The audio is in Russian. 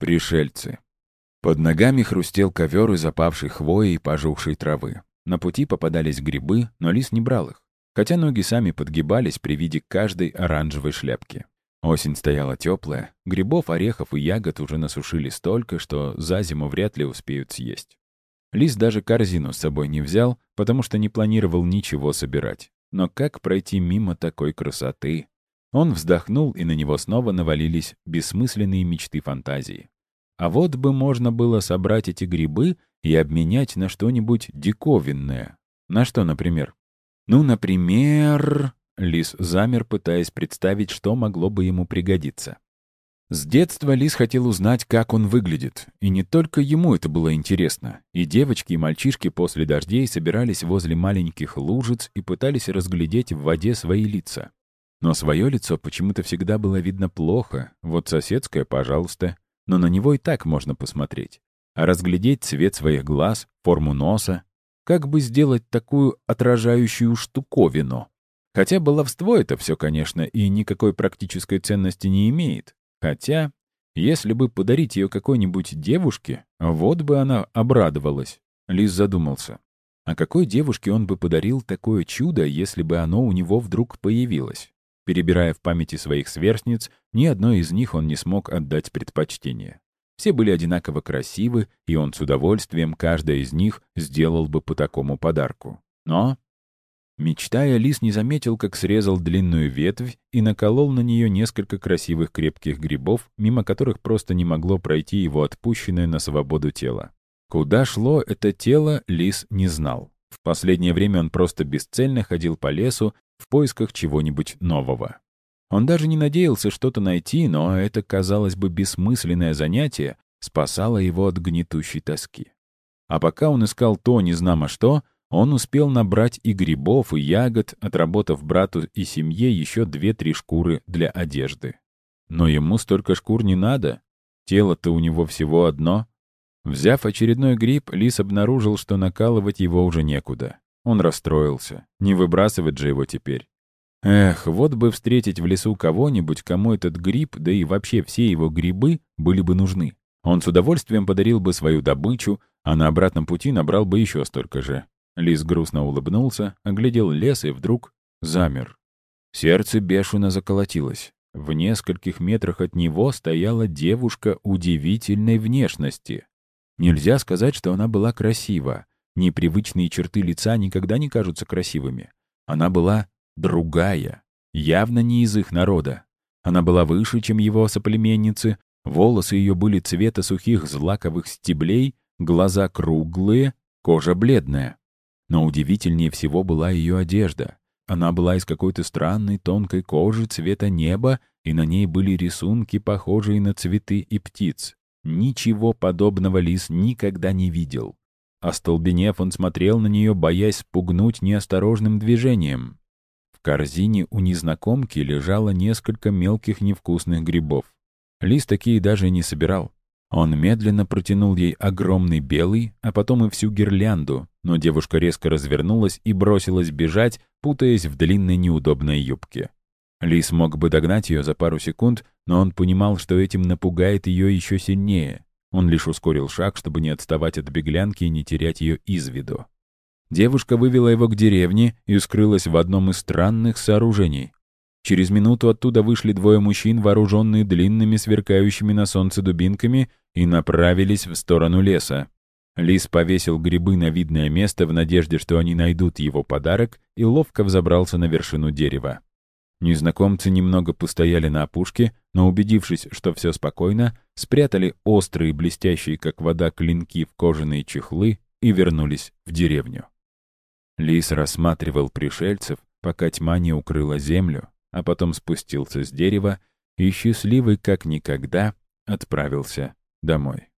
Пришельцы. Под ногами хрустел ковер из опавшей хвои и пожухшей травы. На пути попадались грибы, но лис не брал их, хотя ноги сами подгибались при виде каждой оранжевой шляпки. Осень стояла теплая, грибов, орехов и ягод уже насушили столько, что за зиму вряд ли успеют съесть. Лис даже корзину с собой не взял, потому что не планировал ничего собирать. Но как пройти мимо такой красоты? Он вздохнул, и на него снова навалились бессмысленные мечты фантазии. А вот бы можно было собрать эти грибы и обменять на что-нибудь диковинное. На что, например? Ну, например... Лис замер, пытаясь представить, что могло бы ему пригодиться. С детства Лис хотел узнать, как он выглядит. И не только ему это было интересно. И девочки, и мальчишки после дождей собирались возле маленьких лужиц и пытались разглядеть в воде свои лица. Но свое лицо почему-то всегда было видно плохо, вот соседское, пожалуйста. Но на него и так можно посмотреть. А разглядеть цвет своих глаз, форму носа, как бы сделать такую отражающую штуковину. Хотя баловство это все, конечно, и никакой практической ценности не имеет. Хотя, если бы подарить ее какой-нибудь девушке, вот бы она обрадовалась. Лис задумался. А какой девушке он бы подарил такое чудо, если бы оно у него вдруг появилось? Перебирая в памяти своих сверстниц, ни одной из них он не смог отдать предпочтение. Все были одинаково красивы, и он с удовольствием каждая из них сделал бы по такому подарку. Но, мечтая, лис не заметил, как срезал длинную ветвь и наколол на нее несколько красивых крепких грибов, мимо которых просто не могло пройти его отпущенное на свободу тело. Куда шло это тело, лис не знал. Последнее время он просто бесцельно ходил по лесу, в поисках чего-нибудь нового. Он даже не надеялся что-то найти, но это, казалось бы, бессмысленное занятие спасало его от гнетущей тоски. А пока он искал то, не знамо что, он успел набрать и грибов, и ягод, отработав брату и семье еще две-три шкуры для одежды. Но ему столько шкур не надо. Тело-то у него всего одно. Взяв очередной гриб, Лис обнаружил, что накалывать его уже некуда. Он расстроился. Не выбрасывать же его теперь. Эх, вот бы встретить в лесу кого-нибудь, кому этот гриб, да и вообще все его грибы, были бы нужны. Он с удовольствием подарил бы свою добычу, а на обратном пути набрал бы еще столько же. Лис грустно улыбнулся, оглядел лес и вдруг замер. Сердце бешено заколотилось. В нескольких метрах от него стояла девушка удивительной внешности. Нельзя сказать, что она была красива. Непривычные черты лица никогда не кажутся красивыми. Она была другая, явно не из их народа. Она была выше, чем его соплеменницы, волосы ее были цвета сухих злаковых стеблей, глаза круглые, кожа бледная. Но удивительнее всего была ее одежда. Она была из какой-то странной тонкой кожи цвета неба, и на ней были рисунки, похожие на цветы и птиц. Ничего подобного Лис никогда не видел. Остолбенев, он смотрел на нее, боясь спугнуть неосторожным движением. В корзине у незнакомки лежало несколько мелких невкусных грибов. Лис такие даже не собирал. Он медленно протянул ей огромный белый, а потом и всю гирлянду, но девушка резко развернулась и бросилась бежать, путаясь в длинной неудобной юбке. Лис мог бы догнать ее за пару секунд, но он понимал, что этим напугает ее еще сильнее. Он лишь ускорил шаг, чтобы не отставать от беглянки и не терять ее из виду. Девушка вывела его к деревне и скрылась в одном из странных сооружений. Через минуту оттуда вышли двое мужчин, вооруженные длинными сверкающими на солнце дубинками, и направились в сторону леса. Лис повесил грибы на видное место в надежде, что они найдут его подарок, и ловко взобрался на вершину дерева. Незнакомцы немного постояли на опушке, но, убедившись, что все спокойно, спрятали острые, блестящие, как вода, клинки в кожаные чехлы и вернулись в деревню. Лис рассматривал пришельцев, пока тьма не укрыла землю, а потом спустился с дерева и, счастливый как никогда, отправился домой.